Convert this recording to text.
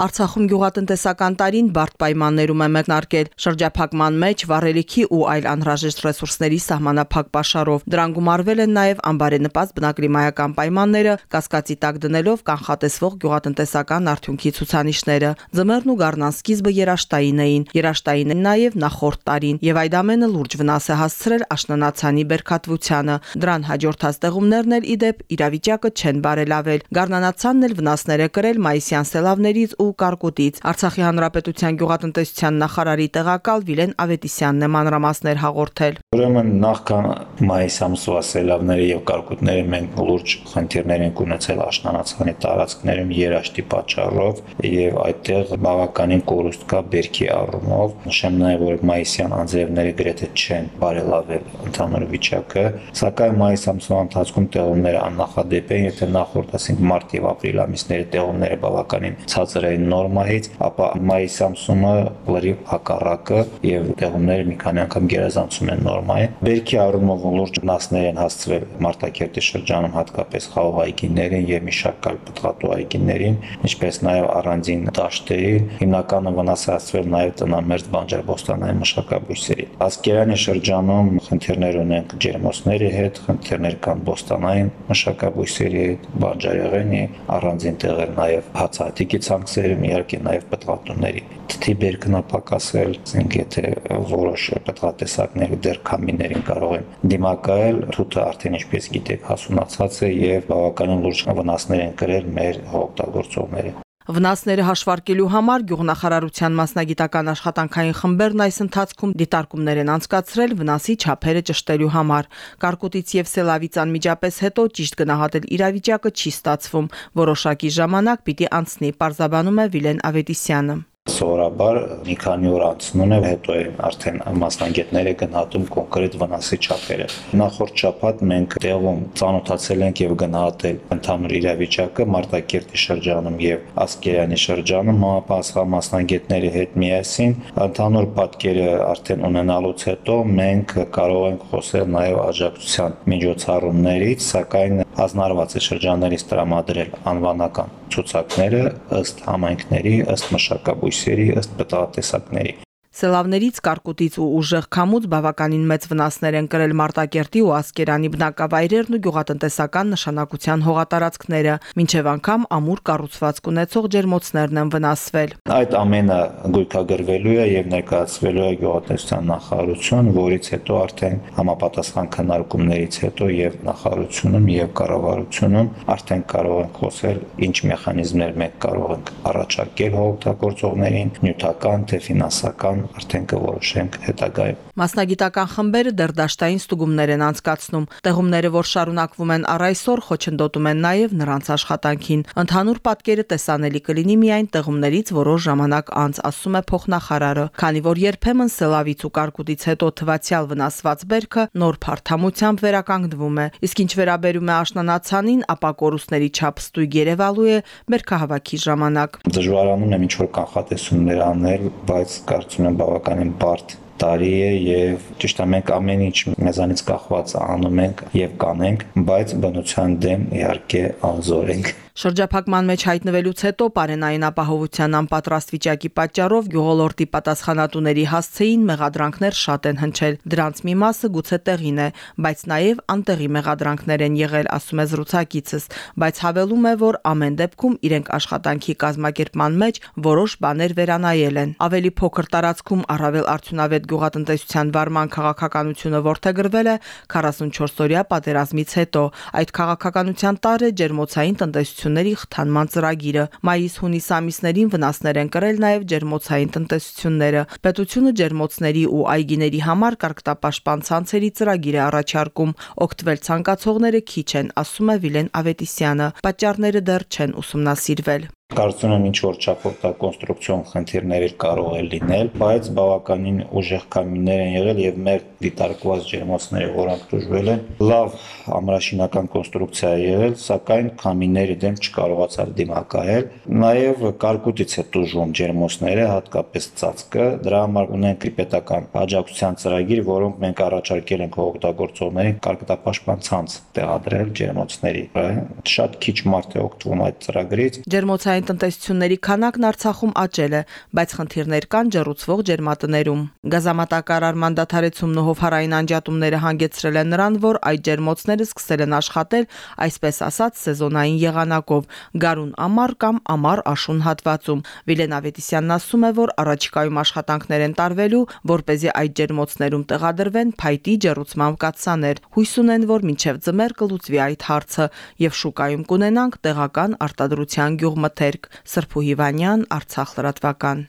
Արցախում գյուղատնտեսական տարին բարդ պայմաններում է մեկնարկել շրջափակման մեջ վառելիքի ու այլ անհրաժեշտ ռեսուրսների սահմանափակ pašարով։ Դրան գումարվել են նաև անբարենպաստ բնակլիմայական պայմանները, կասկածի տակ դնելով կանխատեսվող գյուղատնտեսական արդյունքի ցուցանիշները։ Ձմեռն ու գառնան սկիզբը երաշտային էին, երաշտային են նաև նախորդ տարին, եւ այդ ամենը լուրջ վնաս է հասցրել աշնանացանի բերքատվությանը։ Դրան հաջորդած տեղումներն էլ իդեպ իրավիճակը չեն բարելավել։ Գառնանացանն էլ վնասներ է կրել մայիսյան սելավներից ու կարկուտից։ Արցախի հանրապետության գյուղատնտեսության նախարարի տեղակալ Վիլեն Ավետիսյանն է մանրամասներ հաղորդել։ Ուրեմն նախքան մայիս ամսվա սելավները եւ կարկուտները մենք լուրջ խնդիրներ ենք ունեցել աշնանացանի տարածքներում երաշտի պատճառով եւ այդտեղ բավականին կորուստ կա բերքի առումով։ Նշեմ նաեւ որ մայիսյան անձրևները գրեթե չեն բարելավել ընդհանուր վիճակը, սակայն մայիս ամսվա ընթացքում տեղումները աննախադեպ են, եթե նախորդ ասենք մարտ եւ ապրիլ ամիսների տեղումները բավականին ցածր էին նորմայից, ապա մայիս ամսումը լրիվ հակառակը եւ տեղումները մի քանի անգամ գերազանցում են նորմայի։ Բերքի առումով լուրջ վնասներ են հասցվել Մարտակերտի շրջանում հատկապես խաղող այգիներին եւ մի շարք այլ պտղատու այգիներին, ինչպես նաեւ առանձին դաշտերին, հիմնականը վնաս հասցվել նաեւ տնամերձ բանջարբոստանային մշակաբույսերին։ Ասկերանի շրջանում խնդիրներ ունենք ջերմոցների հետ, խնդիրներ կան բոստանային մշակաբույսերի հետ, բանջարեղենի, առանձին տեղեր նաեւ հացահատիկի ցանքսերում, իհարկե նաև պտղատունների թթի բերքնապակասել, ասենք եթե որոշ պտղատեսակներ դեռ կամիներին կարող են դիմակայել, թութը արդեն ինչպես գիտեք հասունացած է եւ բավականին լուրջ վնասներ են կրել մեր օգտագործողները։ Վնասները հաշվարկելու համար գյուղնախարարության մասնագիտական աշխատանքային խմբերն այս ընթացքում դիտարկումներ են անցկացրել վնասի չափերը ճշտելու համար։ Կարկուտից եւ սելավից անմիջապես հետո ճիշտ գնահատել իրավիճակը չի ստացվում։ Որոշակի ժամանակ պիտի անցնի, պարզաբանում է Վիլեն Ավետիսյանը սովորաբար մի քանի օր անցնում է, հետո է արդեն մասնագետները գնահատում կոնկրետ վնասի չափերը։ Նախորդ շաբաթ մենք տեղում ծանոթացել ենք եւ գնահատել ընդհանուր իրավիճակը Մարտակերտի շրջանում եւ Ասկերյանի շրջանում համապատասխան մասնագետների հետ միասին ընդհանուր պատկերը արդեն ունենալուց հետո մենք կարող ենք խոսել նաեւ աջակցության միջոցառումներից, սակայն հանրարված է շրջաններից տրամադրել անվանական ցուցակները ըստ համայնքների, ըստ մշակաբույսերի, ըստ պտղատեսակների։ Սելավներից, կարկուտից ու ուժեղ քամուց բավականին մեծ վնասներ են կրել Մարտակերտի ու Ասկերանի բնակավայրերն ու գյուղատնտեսական նշանակության հողատարածքները, մինչև անգամ ամուր կառուցվածք ունեցող ջերմոցներն են վնասվել։ Այդ ամենը գույքագրվելու է եւ ներկայացվելու է գյուղատնտեսության նախարարություն, որից հետո արդեն համապատասխան քննարկումներից հետո եւ նախարարությունում եւ կառավարությունում արդեն կարող են խոսել ինչ մեխանիզմներ մենք կարող ենք առաջարկել հողօգտագործողներին, նյութական թե ֆինանսական արդեն կորոշենք հետագայում։ Մասնագիտական խմբերը դեռ դաշտային ստուգումներ են անցկացնում։ Տեղումները, որ շարունակվում են առ այսօր, խոչընդոտում են նաև նրանց աշխատանքին։ Ընդհանուր պատկերը տեսանելի կլինի միայն տեղումներից որոշ ժամանակ անց, ասում է փոխնախարարը, քանի որ երբեմն սելավից ու կարկուտից հետո թվացial վնասված բերքը նոր փարթամությամբ վերականգնվում է։ Իսկ ինչ վերաբերում է աշնանացանին, ապա կորուստների չափ ստույգ երևալու է բերքահավաքի ժամանակ։ Դժվարանում եմ ինչ որ կանխատեսումներ անել, բայց կարծում եմ բավականին բարդ տարի է եւ ճիշտ է մենք ամեն ինչ մեզանից կախված անում ենք եւ կանենք, բայց բնության դեմ իհարկե անզոր ենք։ Շրջափակման մեջ հայտնվելուց հետո Պարենային ապահովության անպատրաստ վիճակի պատճառով գյուղոլորտի պատասխանատուների հասցեին մեղադրանքներ շատ են հնչել։ Դրանց մի մասը գուցե տեղին է, բայց նաև անտեղի մեղադրանքներ են եղել, ասում է զրուցակիցս, բայց հավելում է, որ ամեն դեպքում իրենք աշխատանքի կազմակերպման մեջ որոշ բաներ վերանայել են։ Ավելի փոքր տարածքում առավել արդյունավետ գյուղատնտեսության վարման քաղաքականությունը ворթեգրվել է 44 օրյա պատերազմից հետո։ Այդ քաղաքականության տարը ջերմոցային տնտեսություն տնտեսությունների խթանման ծրագիրը։ Մայիս-հունիս ամիսներին վնասներ են կրել նաև ջերմոցային տնտեսությունները։ Պետությունը ջերմոցների ու այգիների համար կարգտապաշտպան ցանցերի ծրագիր է առաջարկում։ Օգտվել ցանկացողները քիչ են, ասում է Վիլեն Ավետիսյանը։ Պատճառները դեռ չեն ուսումնասիրվել։ Կարծում եմ ինչ որ չափով դա կոնստրուկցիոն խնդիրներ էլ կարող է լինել, բայց բավականին ուժեղ կամիներ են եղել եւ մեր դիտարկված ջերմոցները, որոնք դժվել են, լավ ամրաշինական կոնստրուկցիա է եղել, սակայն կամիների դեմ չկարողացավ դիմակայել։ Նաեւ կարկուտից է դժում ջերմոցները, հատկապես ծածկը, դրա համար ունենք պետական աջակցության ծրագիր, որոնք մենք առաջարկել ենք օգտագործողներին կարկտապաշտպան ցանց տեղադրել ջերմոցների։ Շատ քիչ մարդ է օգտվում այդ ծրագրից։ Ջերմոցային ջերմային տնտեսությունների քանակն Արցախում աճել է, բայց խնդիրներ կան ջեռուցվող ջերմատներում։ Գազամատակարարման դադարեցումն ու հովհարային անջատումները հանգեցրել են նրան, որ այդ ջերմոցները սկսել են աշխատել, այսպես ասած, սեզոնային եղանակով՝ գարուն ամառ կամ ամառ աշուն հատվածում։ Վիլեն Ավետիսյանն ասում է, որ առաջիկայում աշխատանքներ են տարվելու, որ เป զի այդ ջերմոցներում տեղադրվեն փայտի ջեռուցման կաթսաներ։ Հույս ունեն, որ մինչև ձմեռ կլուծվի այդ հարցը եւ շուկայում կունենանք տեղական արտադրության գյուղմթերք։ Սրփու Հիվանյան, Արցախ լրատվական։